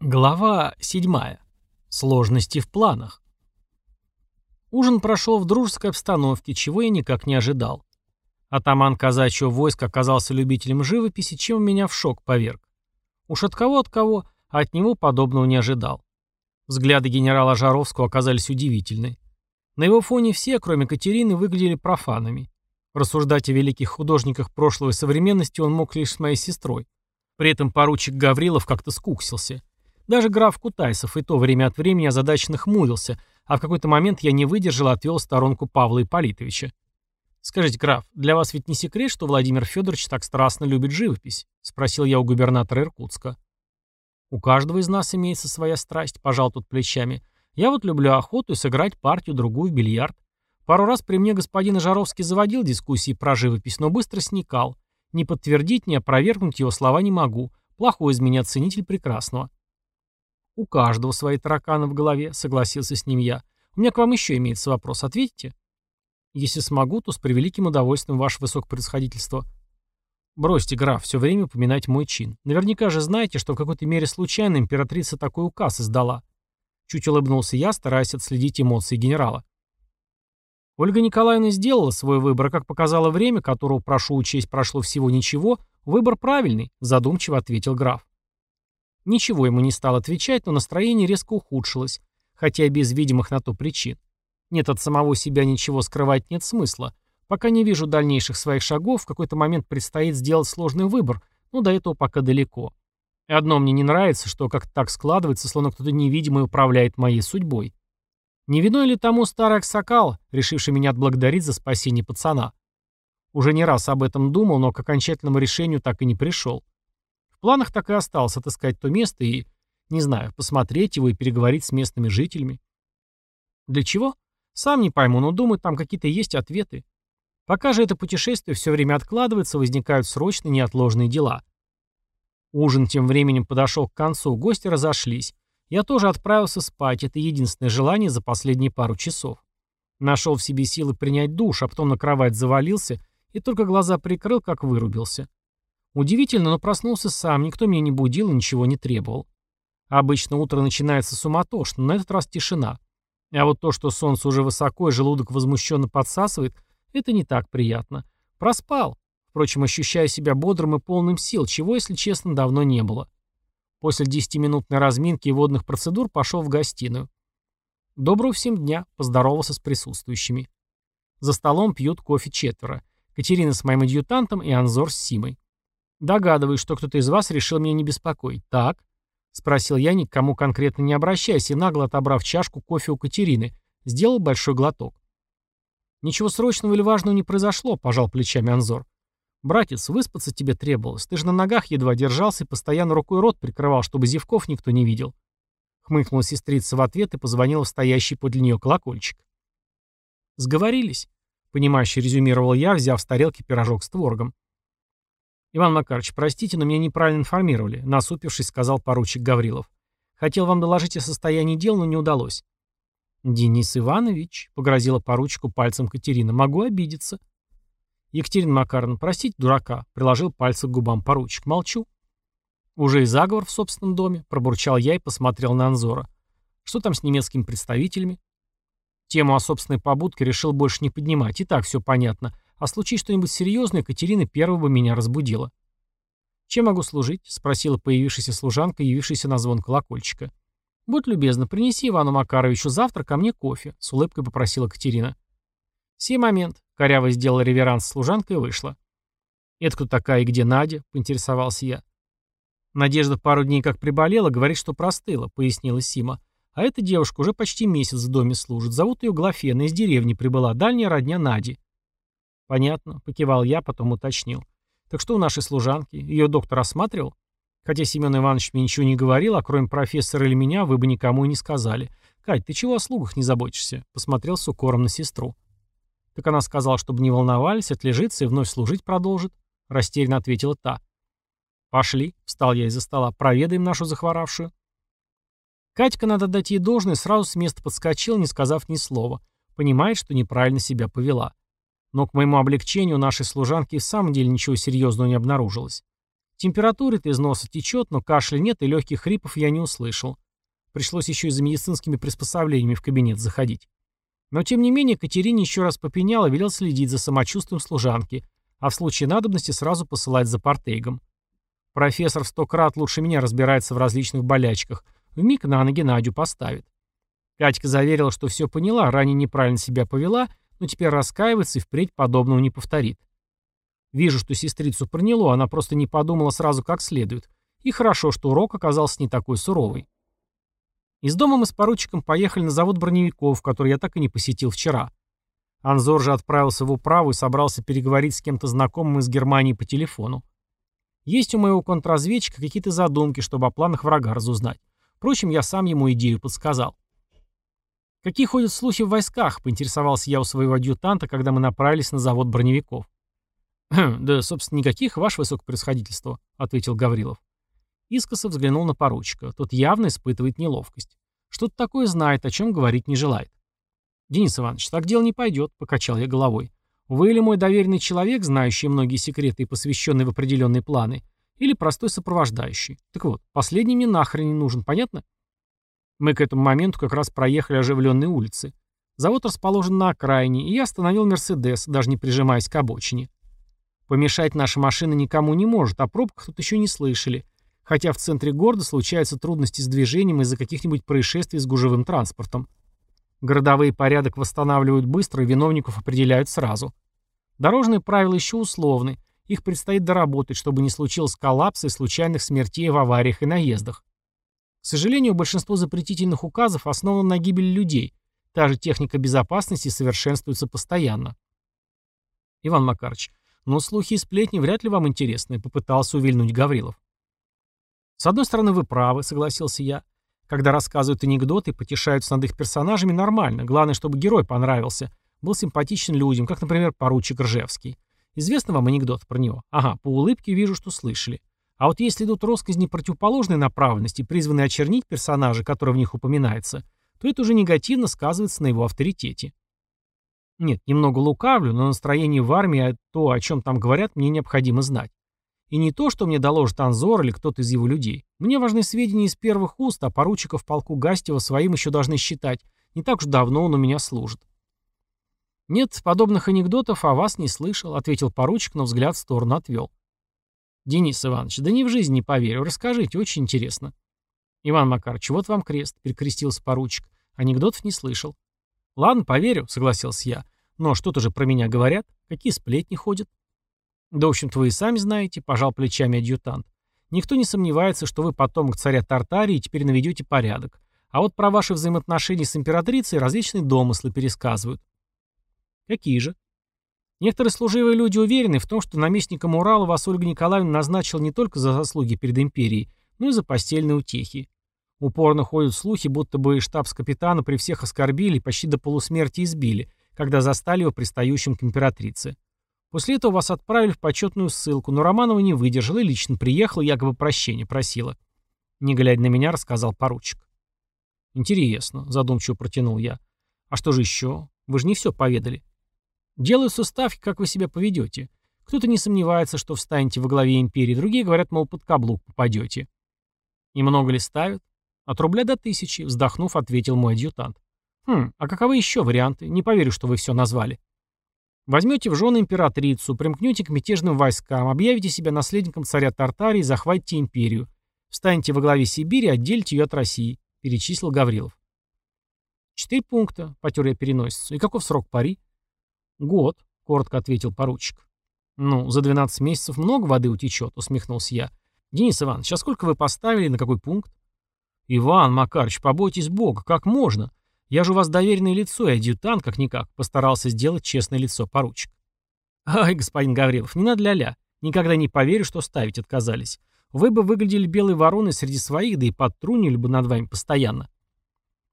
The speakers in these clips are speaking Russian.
Глава 7. Сложности в планах. Ужин прошел в дружеской обстановке, чего я никак не ожидал. Атаман казачьего войска оказался любителем живописи, чем меня в шок поверг. Уж от кого от кого, а от него подобного не ожидал. Взгляды генерала Жаровского оказались удивительны. На его фоне все, кроме Катерины, выглядели профанами. Рассуждать о великих художниках прошлого и современности он мог лишь с моей сестрой. При этом поручик Гаврилов как-то скуксился. Даже граф Кутайсов и то время от времени озадаченно хмурился, а в какой-то момент я не выдержал и отвел сторонку Павла Ипполитовича. «Скажите, граф, для вас ведь не секрет, что Владимир Федорович так страстно любит живопись?» — спросил я у губернатора Иркутска. «У каждого из нас имеется своя страсть», — пожал тут плечами. «Я вот люблю охоту и сыграть партию-другую в бильярд. Пару раз при мне господин Жаровский заводил дискуссии про живопись, но быстро сникал. Не подтвердить, не опровергнуть его слова не могу. Плохой из меня ценитель прекрасного. «У каждого свои тараканы в голове», — согласился с ним я. «У меня к вам еще имеется вопрос. Ответите?» «Если смогу, то с превеликим удовольствием, ваше высокопредсходительство». «Бросьте, граф, все время упоминать мой чин. Наверняка же знаете, что в какой-то мере случайно императрица такой указ издала». Чуть улыбнулся я, стараясь отследить эмоции генерала. Ольга Николаевна сделала свой выбор, как показало время, которого, прошу учесть, прошло всего ничего, выбор правильный, задумчиво ответил граф. Ничего ему не стал отвечать, но настроение резко ухудшилось, хотя и без видимых на то причин. Нет, от самого себя ничего скрывать нет смысла. Пока не вижу дальнейших своих шагов, в какой-то момент предстоит сделать сложный выбор, но до этого пока далеко. И одно мне не нравится, что как-то так складывается, словно кто-то невидимый управляет моей судьбой. Не виной ли тому старый Аксакал, решивший меня отблагодарить за спасение пацана? Уже не раз об этом думал, но к окончательному решению так и не пришел. В планах так и осталось отыскать то место и, не знаю, посмотреть его и переговорить с местными жителями. Для чего? Сам не пойму, но думаю, там какие-то есть ответы. Пока же это путешествие все время откладывается, возникают срочные неотложные дела. Ужин тем временем подошел к концу, гости разошлись. Я тоже отправился спать, это единственное желание за последние пару часов. Нашел в себе силы принять душ, а потом на кровать завалился и только глаза прикрыл, как вырубился. Удивительно, но проснулся сам, никто меня не будил и ничего не требовал. Обычно утро начинается суматошно, но на этот раз тишина. А вот то, что солнце уже высоко и желудок возмущенно подсасывает, это не так приятно. Проспал. Впрочем, ощущаю себя бодрым и полным сил, чего, если честно, давно не было. После десятиминутной разминки и водных процедур пошел в гостиную. Доброго всем дня, поздоровался с присутствующими. За столом пьют кофе четверо. Катерина с моим адъютантом и Анзор с Симой. Догадываюсь, что кто-то из вас решил меня не беспокоить. Так? Спросил я, ни к кому конкретно не обращаясь, и нагло отобрав чашку кофе у Катерины, сделал большой глоток. Ничего срочного или важного не произошло, пожал плечами Анзор. Братец, выспаться тебе требовалось. Ты же на ногах едва держался и постоянно рукой рот прикрывал, чтобы зевков никто не видел. Хмыкнула сестрица в ответ и позвонила в стоящий подле нее колокольчик. Сговорились, понимающе резюмировал я, взяв с тарелки пирожок с творогом. «Иван Макарович, простите, но меня неправильно информировали», — насупившись, сказал поручик Гаврилов. «Хотел вам доложить о состоянии дел, но не удалось». «Денис Иванович», — погрозила поручику пальцем Катерина, — «могу обидеться». «Екатерина Макаровна, простите дурака», — приложил пальцы к губам поручик. «Молчу». «Уже и заговор в собственном доме», — пробурчал я и посмотрел на Анзора. «Что там с немецкими представителями?» Тему о собственной побудке решил больше не поднимать, и так все понятно. А случись что-нибудь серьезное, Катерина первого бы меня разбудила. «Чем могу служить?» — спросила появившаяся служанка, явившаяся на звон колокольчика. «Будь любезна, принеси Ивану Макаровичу завтра ко мне кофе», — с улыбкой попросила Катерина. «Сей момент», — коряво сделала реверанс служанка и вышла. «Это кто такая и где Надя?» — поинтересовался я. «Надежда пару дней как приболела, говорит, что простыла», — пояснила Сима. «А эта девушка уже почти месяц в доме служит. Зовут ее Глафена, из деревни прибыла, дальняя родня Нади. «Понятно», — покивал я, потом уточнил. «Так что у нашей служанки? Ее доктор осматривал?» Хотя Семен Иванович мне ничего не говорил, а кроме профессора или меня, вы бы никому и не сказали. «Кать, ты чего о слугах не заботишься?» — посмотрел с укором на сестру. Так она сказала, чтобы не волновались, отлежится и вновь служить продолжит. Растерянно ответила та. «Пошли», — встал я из-за стола, — «проведаем нашу захворавшую». Катька, надо дать ей должное, сразу с места подскочила, не сказав ни слова. Понимает, что неправильно себя повела. Но к моему облегчению нашей служанки в самом деле ничего серьезного не обнаружилось. Температуры-то из носа течет, но кашля нет и легких хрипов я не услышал. Пришлось еще и за медицинскими приспособлениями в кабинет заходить. Но тем не менее Катерине еще раз попенял и велел следить за самочувствием служанки, а в случае надобности сразу посылать за портейгом. Профессор в сто крат лучше меня разбирается в различных болячках. Вмиг на ноги Надю поставит. Катька заверила, что все поняла, ранее неправильно себя повела, но теперь раскаивается и впредь подобного не повторит. Вижу, что сестрицу проняло, она просто не подумала сразу как следует. И хорошо, что урок оказался не такой суровый. Из дома мы с поручиком поехали на завод броневиков, который я так и не посетил вчера. Анзор же отправился в управу и собрался переговорить с кем-то знакомым из Германии по телефону. Есть у моего контрразведчика какие-то задумки, чтобы о планах врага разузнать. Впрочем, я сам ему идею подсказал. «Какие ходят слухи в войсках?» — поинтересовался я у своего адъютанта, когда мы направились на завод броневиков. «Хм, «Да, собственно, никаких, ваше высокопревосходительство», — ответил Гаврилов. Искосов взглянул на поручика. Тот явно испытывает неловкость. Что-то такое знает, о чем говорить не желает. «Денис Иванович, так дело не пойдет», — покачал я головой. «Вы или мой доверенный человек, знающий многие секреты и посвященный в определенные планы, или простой сопровождающий. Так вот, последний мне нахрен не нужен, понятно?» Мы к этому моменту как раз проехали оживленные улицы. Завод расположен на окраине, и я остановил «Мерседес», даже не прижимаясь к обочине. Помешать наша машина никому не может, о пробках тут еще не слышали. Хотя в центре города случаются трудности с движением из-за каких-нибудь происшествий с гужевым транспортом. Городовые порядок восстанавливают быстро и виновников определяют сразу. Дорожные правила еще условны. Их предстоит доработать, чтобы не случилось коллапса и случайных смертей в авариях и наездах. К сожалению, большинство запретительных указов основано на гибели людей. Та же техника безопасности совершенствуется постоянно. Иван Макарович, но слухи и сплетни вряд ли вам интересны, попытался увильнуть Гаврилов. С одной стороны, вы правы, согласился я. Когда рассказывают анекдоты, потешаются над их персонажами, нормально. Главное, чтобы герой понравился. Был симпатичен людям, как, например, поручик Ржевский. Известно вам анекдот про него? Ага, по улыбке вижу, что слышали. А вот если идут россказни противоположной направленности, призванные очернить персонажа, который в них упоминается, то это уже негативно сказывается на его авторитете. Нет, немного лукавлю, но настроение в армии, а то, о чем там говорят, мне необходимо знать. И не то, что мне доложит Анзор или кто-то из его людей. Мне важны сведения из первых уст, а поручиков полку Гастева своим еще должны считать. Не так уж давно он у меня служит. «Нет, подобных анекдотов о вас не слышал», — ответил поручик, но взгляд в сторону отвел. «Денис Иванович, да ни в жизнь не поверю. Расскажите, очень интересно». «Иван Макарович, вот вам крест», — перекрестился поручик. Анекдотов не слышал. «Ладно, поверю», — согласился я. «Но что-то же про меня говорят. Какие сплетни ходят?» «Да, в общем-то, вы и сами знаете», — пожал плечами адъютант. «Никто не сомневается, что вы потомок царя Тартарии и теперь наведете порядок. А вот про ваши взаимоотношения с императрицей различные домыслы пересказывают». «Какие же?» Некоторые служивые люди уверены в том, что наместником Урала вас Ольга Николаевна назначила не только за заслуги перед империей, но и за постельные утехи. Упорно ходят слухи, будто бы штабс-капитана при всех оскорбили и почти до полусмерти избили, когда застали его пристающим к императрице. После этого вас отправили в почетную ссылку, но Романова не выдержала и лично приехала, якобы прощения просила. Не глядя на меня, рассказал поручик. «Интересно», — задумчиво протянул я. «А что же еще? Вы же не все поведали». «Делаю суставки, как вы себя поведете. Кто-то не сомневается, что встанете во главе империи, другие говорят, мол, под каблук попадете». «И много ли ставят?» «От рубля до тысячи», — вздохнув, ответил мой адъютант. «Хм, а каковы еще варианты? Не поверю, что вы все назвали». Возьмете в жены императрицу, примкнете к мятежным войскам, объявите себя наследником царя Тартарии захватите империю. Встанете во главе Сибири, отдельте ее от России», — перечислил Гаврилов. «Четыре пункта», — потер я переносицу. «И каков срок пари?» «Год», — коротко ответил поручик. «Ну, за 12 месяцев много воды утечет», — усмехнулся я. «Денис Иванович, а сколько вы поставили, на какой пункт?» «Иван Макарович, побойтесь Бога, как можно? Я же у вас доверенное лицо и адъютант, как-никак, постарался сделать честное лицо поручик. Ай, господин Гаврилов, не надо ля-ля. Никогда не поверю, что ставить отказались. Вы бы выглядели белой вороной среди своих, да и подтрунили бы над вами постоянно.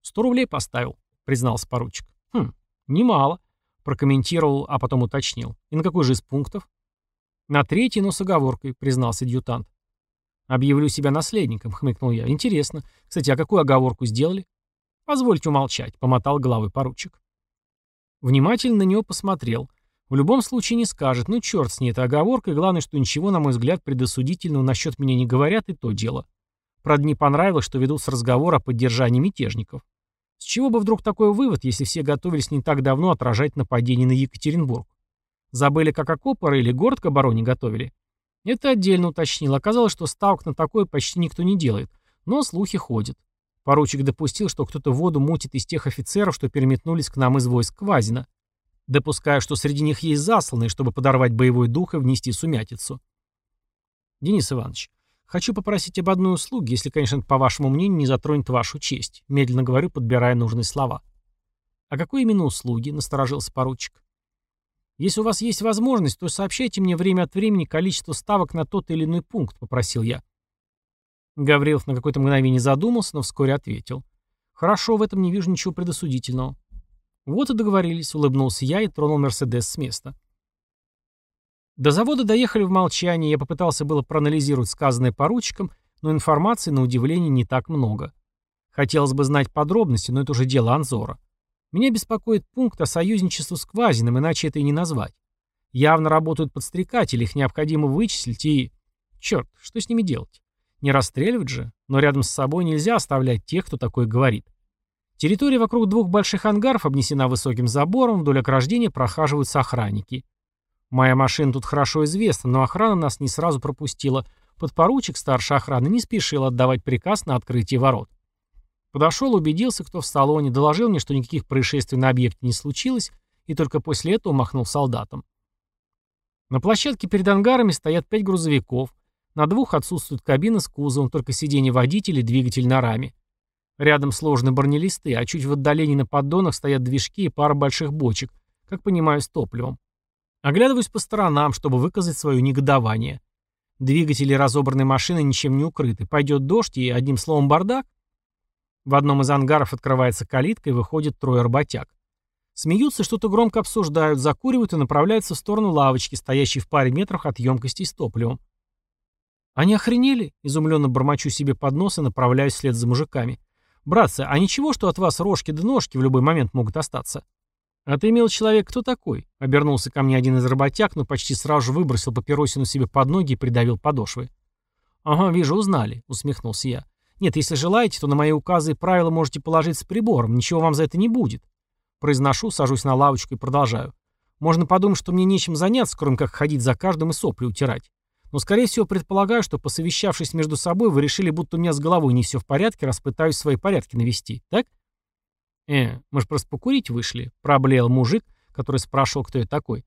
Сто рублей поставил, признался поручик. Хм, немало. Прокомментировал, а потом уточнил. И на какой же из пунктов? На третий, но с оговоркой, признался адъютант. «Объявлю себя наследником», — хмыкнул я. «Интересно. Кстати, а какую оговорку сделали?» «Позвольте умолчать», — помотал головой поручик. Внимательно на него посмотрел. В любом случае не скажет, ну черт с ней, это оговорка, и главное, что ничего, на мой взгляд, предосудительного насчет меня не говорят, и то дело. Правда, не понравилось, что ведут с разговора о поддержании мятежников. С чего бы вдруг такой вывод, если все готовились не так давно отражать нападение на Екатеринбург? Забыли, как окопы или город к обороне готовили? Это отдельно уточнил. Оказалось, что ставок на такое почти никто не делает. Но слухи ходят. Поручик допустил, что кто-то воду мутит из тех офицеров, что переметнулись к нам из войск Квазина. Допуская, что среди них есть засланные, чтобы подорвать боевой дух и внести сумятицу. Денис Иванович, хочу попросить об одной услуге, если, конечно, по вашему мнению, не затронет вашу честь. Медленно говорю, подбирая нужные слова. «О какой именно услуге?» — насторожился поручик. «Если у вас есть возможность, то сообщайте мне время от времени количество ставок на тот или иной пункт», — попросил я. Гаврилов на какое-то мгновение задумался, но вскоре ответил. «Хорошо, в этом не вижу ничего предосудительного». «Вот и договорились», — улыбнулся я и тронул Мерседес с места. До завода доехали в молчании, я попытался было проанализировать сказанное поручиком, но информации, на удивление, не так много. Хотелось бы знать подробности, но это уже дело Анзора. Меня беспокоит пункт о союзничестве с Квазиным, иначе это и не назвать. Явно работают подстрекатели, их необходимо вычислить и... Черт, что с ними делать? Не расстреливать же, но рядом с собой нельзя оставлять тех, кто такое говорит. Территория вокруг двух больших ангаров обнесена высоким забором, вдоль ограждения прохаживаются охранники. Моя машина тут хорошо известна, но охрана нас не сразу пропустила. Подпоручик старшей охраны не спешил отдавать приказ на открытие ворот. Подошел, убедился, кто в салоне, доложил мне, что никаких происшествий на объекте не случилось, и только после этого махнул солдатам. На площадке перед ангарами стоят пять грузовиков, на двух отсутствует кабина с кузовом, только сиденье водителя и двигатель на раме. Рядом сложены бронелисты, а чуть в отдалении на поддонах стоят движки и пара больших бочек, как понимаю, с топливом. Оглядываюсь по сторонам, чтобы выказать свое негодование. Двигатели разобранной машины ничем не укрыты. Пойдет дождь и, одним словом, бардак. В одном из ангаров открывается калитка и выходит трое работяг. Смеются, что-то громко обсуждают, закуривают и направляются в сторону лавочки, стоящей в паре метров от емкости с топливом. «Они охренели?» — изумленно бормочу себе под нос и направляюсь вслед за мужиками. «Братцы, а ничего, что от вас рожки да ножки в любой момент могут остаться?» «А ты, мил человек, кто такой?» — обернулся ко мне один из работяг, но почти сразу же выбросил папиросину себе под ноги и придавил подошвы. «Ага, вижу, узнали», — усмехнулся я. «Нет, если желаете, то на мои указы и правила можете положить с прибором, ничего вам за это не будет». Произношу, сажусь на лавочку и продолжаю. Можно подумать, что мне нечем заняться, кроме как ходить за каждым и сопли утирать. Но, скорее всего, предполагаю, что, посовещавшись между собой, вы решили, будто у меня с головой не все в порядке, раз пытаюсь свои порядки навести, так? Э, мы же просто покурить вышли, проблеял мужик, который спрашивал, кто я такой.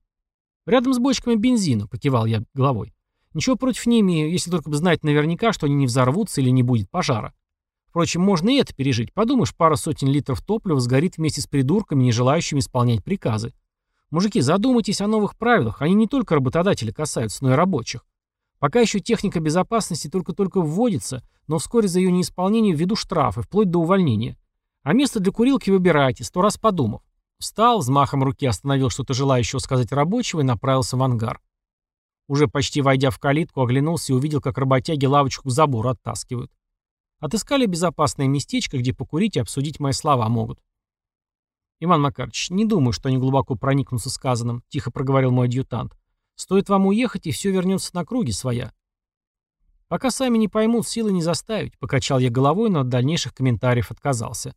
Рядом с бочками бензина, покивал я головой. Ничего против не имею, если только бы знать наверняка, что они не взорвутся или не будет пожара. Впрочем, можно и это пережить. Подумаешь, пара сотен литров топлива сгорит вместе с придурками, не желающими исполнять приказы. Мужики, задумайтесь о новых правилах. Они не только работодателя касаются, но и рабочих. Пока еще техника безопасности только-только вводится, но вскоре за ее неисполнение введу штрафы, вплоть до увольнения. А место для курилки выбирайте, сто раз подумав. Встал, взмахом руки остановил что-то желающего сказать рабочего и направился в ангар. Уже почти войдя в калитку, оглянулся и увидел, как работяги лавочку к забору оттаскивают. Отыскали безопасное местечко, где покурить и обсудить мои слова могут. «Иван Макарович, не думаю, что они глубоко проникнутся сказанным», — тихо проговорил мой адъютант. Стоит вам уехать, и все вернется на круги своя. Пока сами не поймут, силы не заставить, покачал я головой, но от дальнейших комментариев отказался.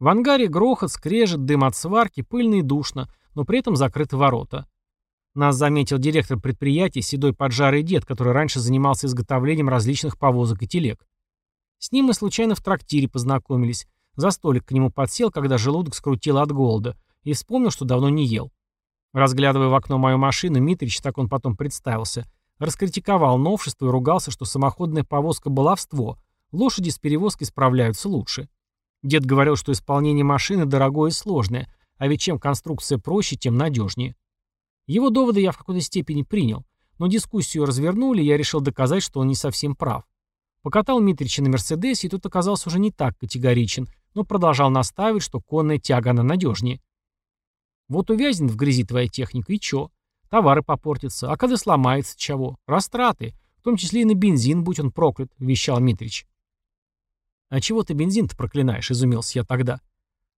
В ангаре грохот, скрежет, дым от сварки, пыльно и душно, но при этом закрыты ворота. Нас заметил директор предприятия, седой поджарый дед, который раньше занимался изготовлением различных повозок и телег. С ним мы случайно в трактире познакомились. За столик к нему подсел, когда желудок скрутило от голода, и вспомнил, что давно не ел. Разглядывая в окно мою машину, Митрич, так он потом представился, раскритиковал новшество и ругался, что самоходная повозка баловство, лошади с перевозкой справляются лучше. Дед говорил, что исполнение машины дорогое и сложное, а ведь чем конструкция проще, тем надежнее. Его доводы я в какой-то степени принял, но дискуссию развернули, и я решил доказать, что он не совсем прав. Покатал Митрича на Мерседесе, и тот оказался уже не так категоричен, но продолжал настаивать, что конная тяга она надежнее. Вот увязнет в грязи твоя техника, и чё? Товары попортятся. А когда сломается, чего? Растраты. В том числе и на бензин, будь он проклят, вещал Митрич. А чего ты бензин-то проклинаешь, изумился я тогда.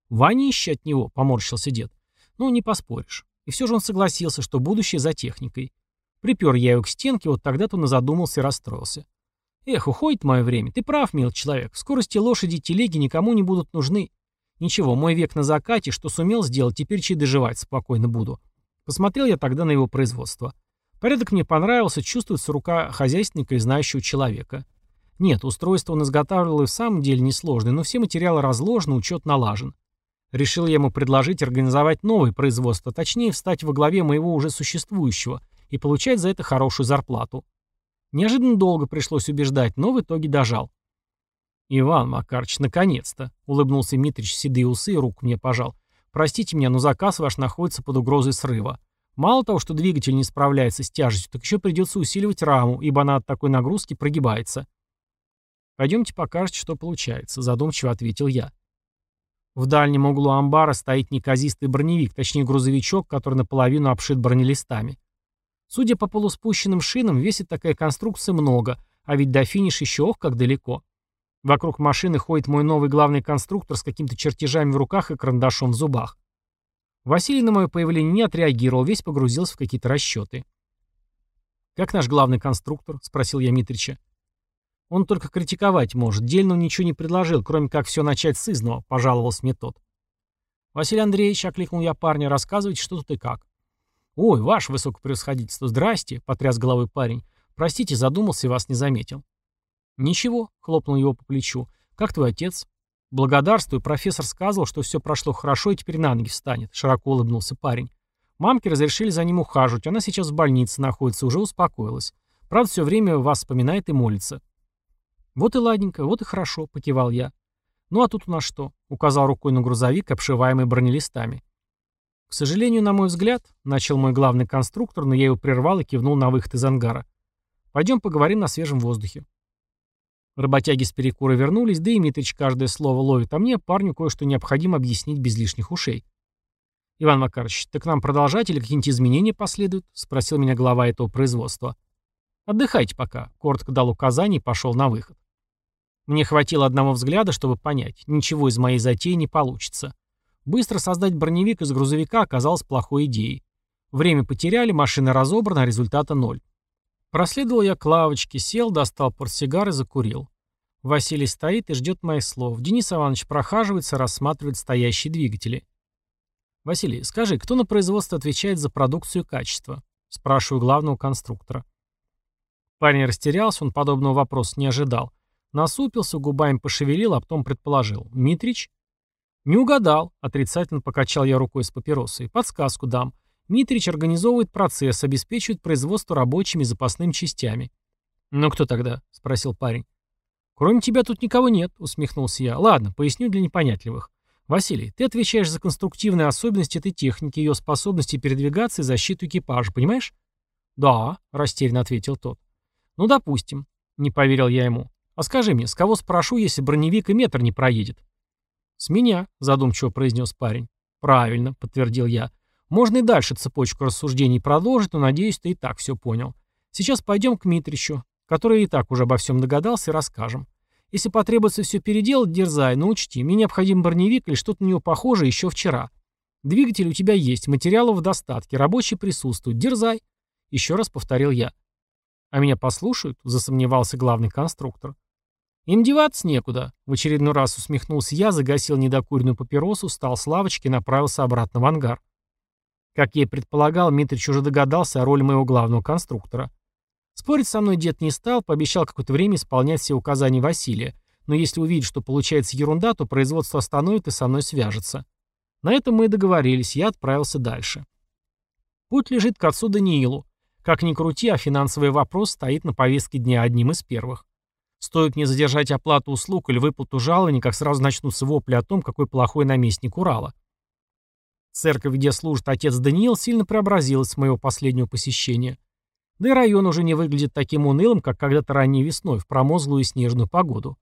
Вонище от него, поморщился дед. Ну, не поспоришь. И все же он согласился, что будущее за техникой. Припер я его к стенке, вот тогда-то он и задумался и расстроился. Эх, уходит мое время. Ты прав, мил человек. В скорости лошади и телеги никому не будут нужны. Ничего, мой век на закате, что сумел сделать, теперь чей доживать спокойно буду. Посмотрел я тогда на его производство. Порядок мне понравился, чувствуется рука хозяйственника и знающего человека. Нет, устройство он изготавливал и в самом деле несложное, но все материалы разложены, учет налажен. Решил я ему предложить организовать новое производство, точнее встать во главе моего уже существующего и получать за это хорошую зарплату. Неожиданно долго пришлось убеждать, но в итоге дожал. «Иван Макарыч, наконец-то!» — улыбнулся Митрич седые усы и руку мне пожал. «Простите меня, но заказ ваш находится под угрозой срыва. Мало того, что двигатель не справляется с тяжестью, так еще придется усиливать раму, ибо она от такой нагрузки прогибается». «Пойдемте покажете, что получается», — задумчиво ответил я. В дальнем углу амбара стоит неказистый броневик, точнее грузовичок, который наполовину обшит бронелистами. Судя по полуспущенным шинам, весит такая конструкция много, а ведь до финиша еще ох как далеко. Вокруг машины ходит мой новый главный конструктор с какими-то чертежами в руках и карандашом в зубах. Василий на мое появление не отреагировал, весь погрузился в какие-то расчеты. «Как наш главный конструктор?» — спросил я Митрича. «Он только критиковать может. Дельного ничего не предложил, кроме как все начать с изного», — пожаловался мне тот. «Василий Андреевич», — окликнул я парня, — «рассказывайте, что тут и как». «Ой, ваше высокопревосходительство, здрасте», — потряс головой парень. «Простите, задумался и вас не заметил». «Ничего», — хлопнул его по плечу. «Как твой отец?» «Благодарствую, профессор сказал, что все прошло хорошо и теперь на ноги встанет», — широко улыбнулся парень. «Мамке разрешили за ним ухаживать, она сейчас в больнице находится, уже успокоилась. Правда, все время вас вспоминает и молится». «Вот и ладненько, вот и хорошо», — покивал я. «Ну а тут у нас что?» — указал рукой на грузовик, обшиваемый бронелистами. К сожалению, на мой взгляд, начал мой главный конструктор, но я его прервал и кивнул на выход из ангара. Пойдем поговорим на свежем воздухе. Работяги с перекура вернулись, да и Митрич каждое слово ловит, а мне парню кое-что необходимо объяснить без лишних ушей. «Иван Макарович, так нам продолжать или какие-нибудь изменения последуют?» — спросил меня глава этого производства. «Отдыхайте пока», — коротко дал указание и пошел на выход. Мне хватило одного взгляда, чтобы понять, ничего из моей затеи не получится. Быстро создать броневик из грузовика оказалось плохой идеей. Время потеряли, машина разобрана, а результата ноль. Проследовал я к лавочке, сел, достал портсигар и закурил. Василий стоит и ждет моих слов. Денис Иванович прохаживается, рассматривает стоящие двигатели. «Василий, скажи, кто на производство отвечает за продукцию и качество?» Спрашиваю главного конструктора. Парень растерялся, он подобного вопроса не ожидал. Насупился, губами пошевелил, а потом предположил. «Митрич?» «Не угадал», — отрицательно покачал я рукой с папиросой. «Подсказку дам. Митрич организовывает процесс, обеспечивает производство рабочими запасными частями». «Ну кто тогда?» — спросил парень. «Кроме тебя тут никого нет», — усмехнулся я. «Ладно, поясню для непонятливых. Василий, ты отвечаешь за конструктивные особенности этой техники, ее способности передвигаться и защиту экипажа, понимаешь?» «Да», — растерянно ответил тот. «Ну, допустим», — не поверил я ему. «А скажи мне, с кого спрошу, если броневик и метр не проедет?» «С меня», — задумчиво произнес парень. «Правильно», — подтвердил я. «Можно и дальше цепочку рассуждений продолжить, но, надеюсь, ты и так все понял. Сейчас пойдем к Митричу, который и так уже обо всем догадался, и расскажем. Если потребуется все переделать, дерзай, но учти, мне необходим броневик или что-то на него похожее еще вчера. Двигатель у тебя есть, материалов в достатке, рабочий присутствует, дерзай». Еще раз повторил я. «А меня послушают?» — засомневался главный конструктор. «Им деваться некуда», — в очередной раз усмехнулся я, загасил недокуренную папиросу, встал с лавочки и направился обратно в ангар. Как я и предполагал, Митрич уже догадался о роли моего главного конструктора. Спорить со мной дед не стал, пообещал какое-то время исполнять все указания Василия, но если увидит, что получается ерунда, то производство остановит и со мной свяжется. На этом мы и договорились, я отправился дальше. Путь лежит к отцу Даниилу. Как ни крути, а финансовый вопрос стоит на повестке дня одним из первых. Стоит мне задержать оплату услуг или выплату жалований, как сразу начнутся вопли о том, какой плохой наместник Урала. Церковь, где служит отец Даниил, сильно преобразилась с моего последнего посещения. Да и район уже не выглядит таким унылым, как когда-то ранней весной, в промозглую и снежную погоду.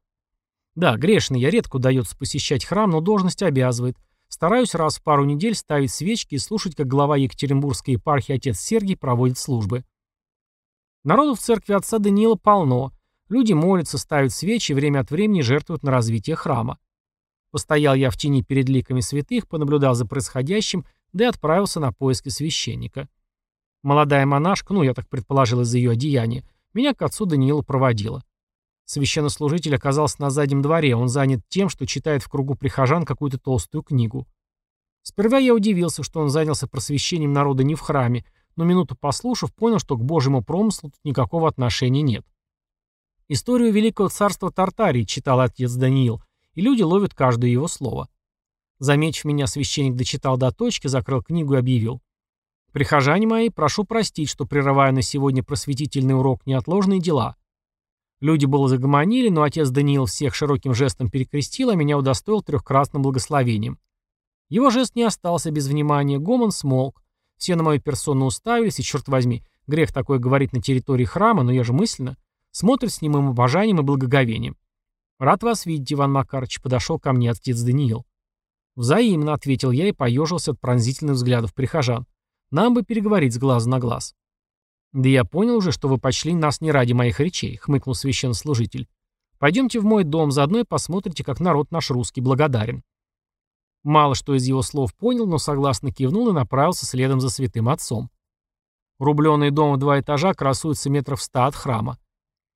Да, грешный, я редко удается посещать храм, но должность обязывает. Стараюсь раз в пару недель ставить свечки и слушать, как глава Екатеринбургской епархии отец Сергий проводит службы. Народу в церкви отца Даниила полно, Люди молятся, ставят свечи время от времени жертвуют на развитие храма. Постоял я в тени перед ликами святых, понаблюдал за происходящим, да и отправился на поиски священника. Молодая монашка, ну, я так предположил из-за ее одеяния, меня к отцу Даниилу проводила. Священнослужитель оказался на заднем дворе, он занят тем, что читает в кругу прихожан какую-то толстую книгу. Сперва я удивился, что он занялся просвещением народа не в храме, но минуту послушав, понял, что к божьему промыслу тут никакого отношения нет. Историю Великого царства Тартарии читал отец Даниил, и люди ловят каждое его слово. Заметив меня, священник дочитал до точки, закрыл книгу и объявил. «Прихожане мои, прошу простить, что прерываю на сегодня просветительный урок неотложные дела. Люди было загомонили, но отец Даниил всех широким жестом перекрестил, а меня удостоил трехкратным благословением. Его жест не остался без внимания, гомон смолк. Все на мою персону уставились, и, черт возьми, грех такое говорить на территории храма, но я же мысленно, смотрит с немым обожанием и благоговением. «Рад вас видеть, Иван Макарович», — подошел ко мне отец Даниил. «Взаимно», — ответил я и поежился от пронзительных взглядов прихожан. «Нам бы переговорить с глаза на глаз». «Да я понял уже, что вы почли нас не ради моих речей», — хмыкнул священнослужитель. «Пойдемте в мой дом, заодно и посмотрите, как народ наш русский благодарен». Мало что из его слов понял, но согласно кивнул и направился следом за святым отцом. Рубленый дом в два этажа красуется метров ста от храма.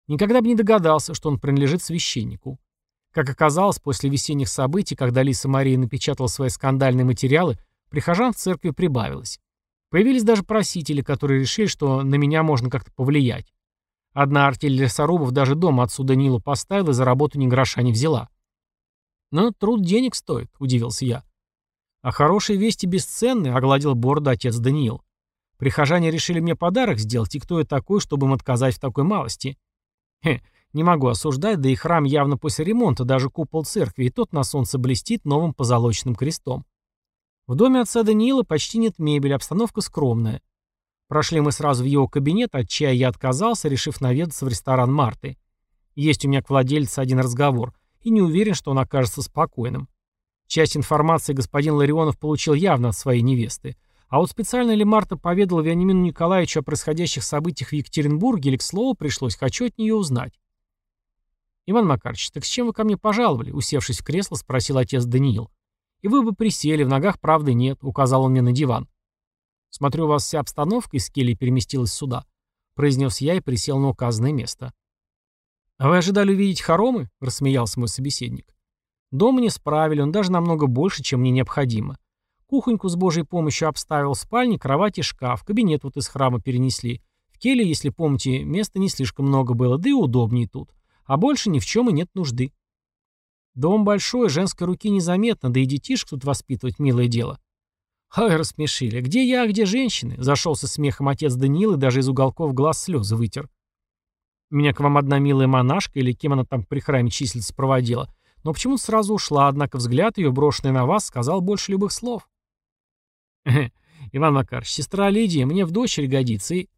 Никогда бы не догадался, что он принадлежит священнику. Как оказалось, после весенних событий, когда Лиса Мария напечатала свои скандальные материалы, прихожан в церкви прибавилось. Появились даже просители, которые решили, что на меня можно как-то повлиять. Одна артель лесорубов даже дом отсюда Нилу поставила и за работу ни гроша не взяла. «Но труд денег стоит», — удивился я. «А хорошие вести бесценны», — огладил бороду отец Даниил. «Прихожане решили мне подарок сделать, и кто я такой, чтобы им отказать в такой малости?» «Хе, не могу осуждать, да и храм явно после ремонта, даже купол церкви, и тот на солнце блестит новым позолоченным крестом. В доме отца Даниила почти нет мебели, обстановка скромная. Прошли мы сразу в его кабинет, от чая я отказался, решив наведаться в ресторан Марты. Есть у меня к владельцу один разговор, и не уверен, что он окажется спокойным. Часть информации господин Ларионов получил явно от своей невесты. А вот специально ли Марта поведала Вениамину Николаевичу о происходящих событиях в Екатеринбурге или к слову пришлось, хочу от нее узнать. «Иван Макарович, так с чем вы ко мне пожаловали?» Усевшись в кресло, спросил отец Даниил. «И вы бы присели, в ногах правды нет», — указал он мне на диван. «Смотрю, у вас вся обстановка из кельи переместилась сюда», — произнес я и присел на указанное место. «А вы ожидали увидеть хоромы?» — рассмеялся мой собеседник. «Дом мне справили, он даже намного больше, чем мне необходимо. Кухоньку с божьей помощью обставил, спальни, кровать и шкаф, кабинет вот из храма перенесли. В келье, если помните, места не слишком много было, да и удобнее тут а больше ни в чем и нет нужды. Дом большой, женской руки незаметно, да и детишек тут воспитывать милое дело. Ай, рассмешили. Где я, а где женщины? Зашелся смехом отец Даниил и даже из уголков глаз слезы вытер. Меня к вам одна милая монашка, или кем она там при храме числится, проводила, но почему сразу ушла, однако взгляд ее, брошенный на вас, сказал больше любых слов. Иван Макарович, сестра Лидия мне в дочери годится, и...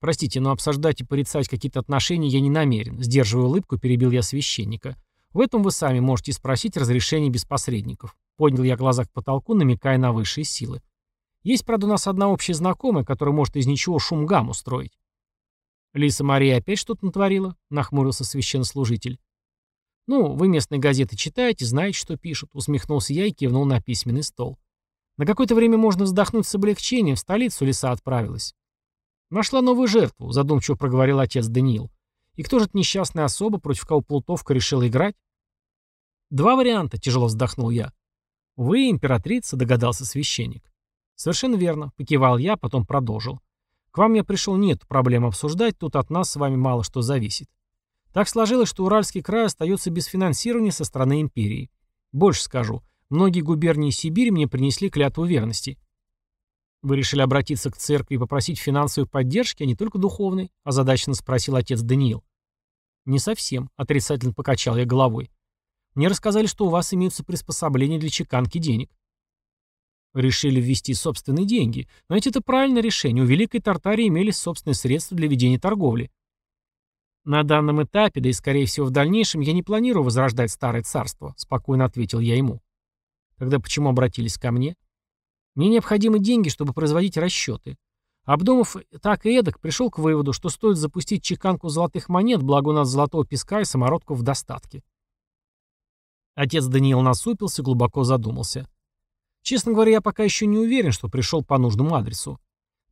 Простите, но обсуждать и порицать какие-то отношения я не намерен. Сдерживая улыбку, перебил я священника. В этом вы сами можете спросить разрешение без посредников. Поднял я глаза к потолку, намекая на высшие силы. Есть, правда, у нас одна общая знакомая, которая может из ничего шум-гам устроить. Лиса Мария опять что-то натворила? Нахмурился священнослужитель. «Ну, вы местные газеты читаете, знаете, что пишут», — усмехнулся я и кивнул на письменный стол. «На какое-то время можно вздохнуть с облегчением, в столицу лиса отправилась. «Нашла новую жертву», — задумчиво проговорил отец Даниил. «И кто же эта несчастная особа, против кого Плутовка решила играть?» «Два варианта», — тяжело вздохнул я. «Вы императрица», — догадался священник. «Совершенно верно», — покивал я, потом продолжил. «К вам я пришел нет проблем обсуждать, тут от нас с вами мало что зависит. Так сложилось, что Уральский край остается без финансирования со стороны империи. Больше скажу, многие губернии Сибири мне принесли клятву верности. «Вы решили обратиться к церкви и попросить финансовой поддержки, а не только духовной?» – озадаченно спросил отец Даниил. «Не совсем», – отрицательно покачал я головой. «Мне рассказали, что у вас имеются приспособления для чеканки денег». Решили ввести собственные деньги. Но ведь это правильное решение. У Великой Тартарии имелись собственные средства для ведения торговли. На данном этапе, да и скорее всего в дальнейшем, я не планирую возрождать старое царство, спокойно ответил я ему. Тогда почему обратились ко мне? Мне необходимы деньги, чтобы производить расчеты. Обдумав так и эдак, пришел к выводу, что стоит запустить чеканку золотых монет, благо у нас золотого песка и самородков в достатке. Отец Даниил насупился, глубоко задумался. Честно говоря, я пока еще не уверен, что пришел по нужному адресу.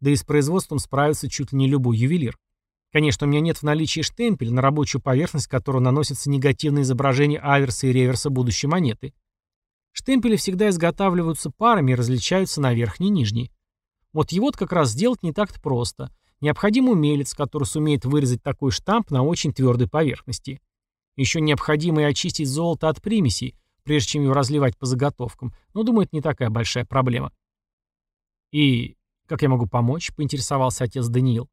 Да и с производством справится чуть ли не любой ювелир. Конечно, у меня нет в наличии штемпеля, на рабочую поверхность которого наносится негативное изображение аверса и реверса будущей монеты. Штемпели всегда изготавливаются парами и различаются на верхний и нижний. Вот его как раз сделать не так-то просто. Необходим умелец, который сумеет вырезать такой штамп на очень твердой поверхности. Еще необходимо и очистить золото от примесей, прежде чем его разливать по заготовкам, но, думаю, это не такая большая проблема. «И как я могу помочь?» — поинтересовался отец Даниил.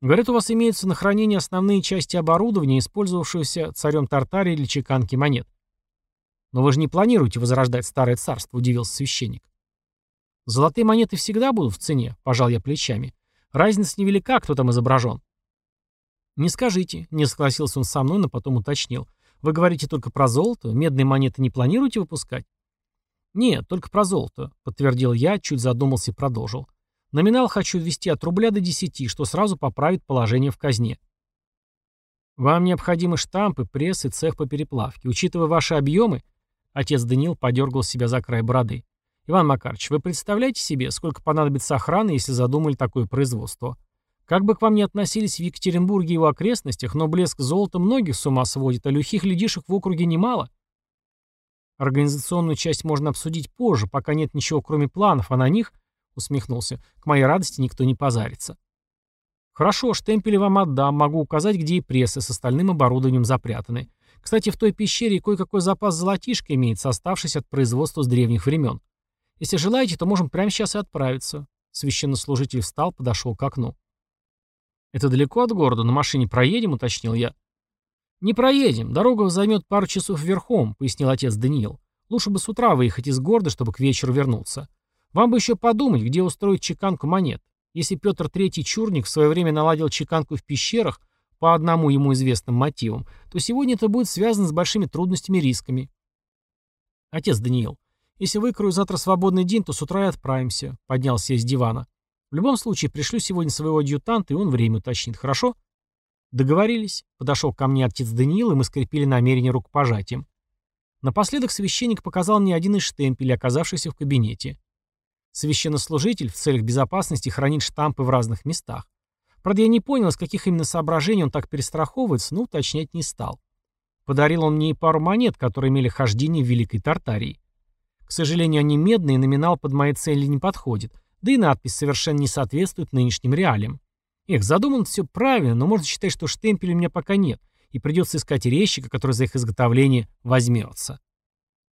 Говорят, у вас имеются на хранение основные части оборудования, использовавшегося царем Тартарии для чеканки монет. Но вы же не планируете возрождать старое царство, удивился священник. Золотые монеты всегда будут в цене, пожал я плечами. Разница невелика, кто там изображен. Не скажите, не согласился он со мной, но потом уточнил. Вы говорите только про золото, медные монеты не планируете выпускать? Нет, только про золото, подтвердил я, чуть задумался и продолжил. Номинал хочу ввести от рубля до 10, что сразу поправит положение в казне. Вам необходимы штампы, пресс и цех по переплавке. Учитывая ваши объемы, отец Даниил подергал себя за край бороды. Иван Макарович, вы представляете себе, сколько понадобится охраны, если задумали такое производство? Как бы к вам ни относились в Екатеринбурге и его окрестностях, но блеск золота многих с ума сводит, а люхих людишек в округе немало. Организационную часть можно обсудить позже, пока нет ничего кроме планов, а на них – усмехнулся. К моей радости никто не позарится. Хорошо, штемпели вам отдам, могу указать, где и прессы с остальным оборудованием запрятаны. Кстати, в той пещере кое-какой запас золотишка имеется, оставшийся от производства с древних времен. Если желаете, то можем прямо сейчас и отправиться. Священнослужитель встал, подошел к окну. «Это далеко от города, на машине проедем?» — уточнил я. «Не проедем, дорога займет пару часов верхом», — пояснил отец Даниил. «Лучше бы с утра выехать из города, чтобы к вечеру вернуться. Вам бы еще подумать, где устроить чеканку монет. Если Петр III Чурник в свое время наладил чеканку в пещерах по одному ему известным мотивам, то сегодня это будет связано с большими трудностями и рисками. Отец Даниил, если выкрою завтра свободный день, то с утра и отправимся, поднялся я с дивана. В любом случае, пришлю сегодня своего адъютанта, и он время уточнит, хорошо? Договорились. Подошел ко мне отец Даниил, и мы скрепили намерение рукопожатием. Напоследок священник показал мне один из штемпелей, оказавшийся в кабинете. Священнослужитель в целях безопасности хранит штампы в разных местах. Правда, я не понял, из каких именно соображений он так перестраховывается, но уточнять не стал. Подарил он мне и пару монет, которые имели хождение в Великой Тартарии. К сожалению, они медные, номинал под мои цели не подходит, да и надпись совершенно не соответствует нынешним реалиям. Эх, задумано все правильно, но можно считать, что штемпеля у меня пока нет, и придется искать резчика, который за их изготовление возьмется.